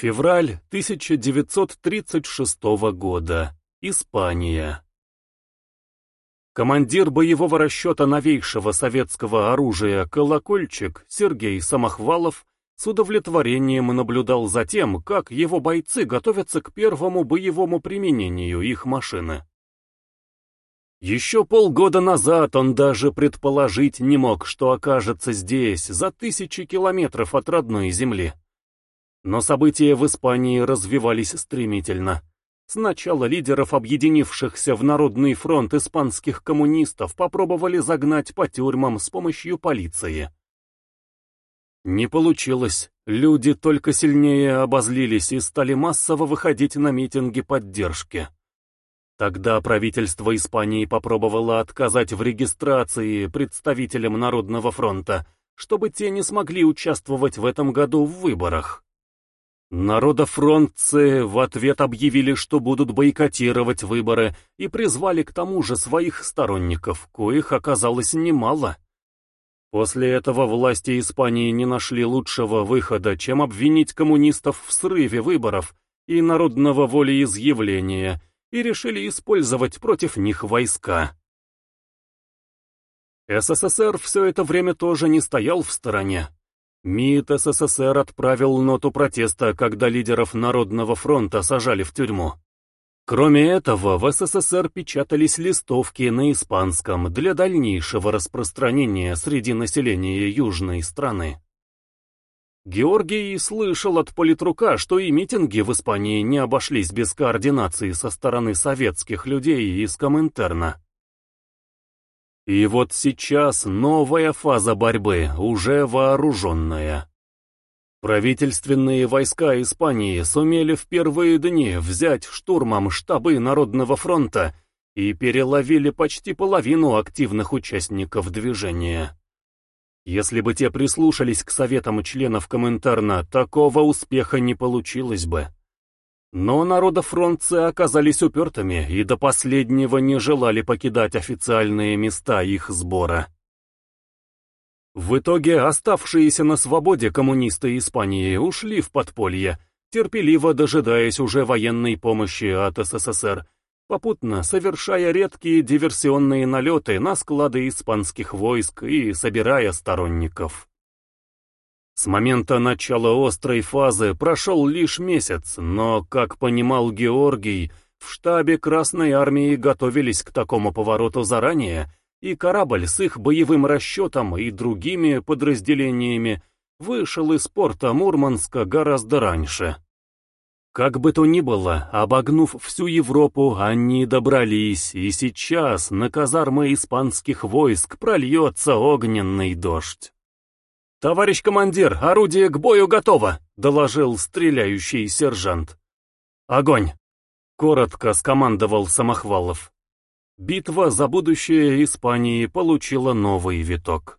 Февраль 1936 года. Испания. Командир боевого расчета новейшего советского оружия «Колокольчик» Сергей Самохвалов с удовлетворением наблюдал за тем, как его бойцы готовятся к первому боевому применению их машины. Еще полгода назад он даже предположить не мог, что окажется здесь, за тысячи километров от родной земли. Но события в Испании развивались стремительно. Сначала лидеров объединившихся в Народный фронт испанских коммунистов попробовали загнать по тюрьмам с помощью полиции. Не получилось, люди только сильнее обозлились и стали массово выходить на митинги поддержки. Тогда правительство Испании попробовало отказать в регистрации представителям Народного фронта, чтобы те не смогли участвовать в этом году в выборах. Народофронтцы в ответ объявили, что будут бойкотировать выборы, и призвали к тому же своих сторонников, коих оказалось немало. После этого власти Испании не нашли лучшего выхода, чем обвинить коммунистов в срыве выборов и народного волеизъявления, и решили использовать против них войска. СССР все это время тоже не стоял в стороне. МИД СССР отправил ноту протеста, когда лидеров Народного фронта сажали в тюрьму. Кроме этого, в СССР печатались листовки на испанском для дальнейшего распространения среди населения южной страны. Георгий слышал от политрука, что и митинги в Испании не обошлись без координации со стороны советских людей из Коминтерна. И вот сейчас новая фаза борьбы, уже вооруженная. Правительственные войска Испании сумели в первые дни взять штурмом штабы Народного фронта и переловили почти половину активных участников движения. Если бы те прислушались к советам членов Коминтерна, такого успеха не получилось бы. Но народофронтцы оказались упертыми и до последнего не желали покидать официальные места их сбора. В итоге оставшиеся на свободе коммунисты Испании ушли в подполье, терпеливо дожидаясь уже военной помощи от СССР, попутно совершая редкие диверсионные налеты на склады испанских войск и собирая сторонников. С момента начала острой фазы прошел лишь месяц, но, как понимал Георгий, в штабе Красной Армии готовились к такому повороту заранее, и корабль с их боевым расчетом и другими подразделениями вышел из порта Мурманска гораздо раньше. Как бы то ни было, обогнув всю Европу, они добрались, и сейчас на казармы испанских войск прольется огненный дождь. «Товарищ командир, орудие к бою готово!» — доложил стреляющий сержант. «Огонь!» — коротко скомандовал Самохвалов. Битва за будущее Испании получила новый виток.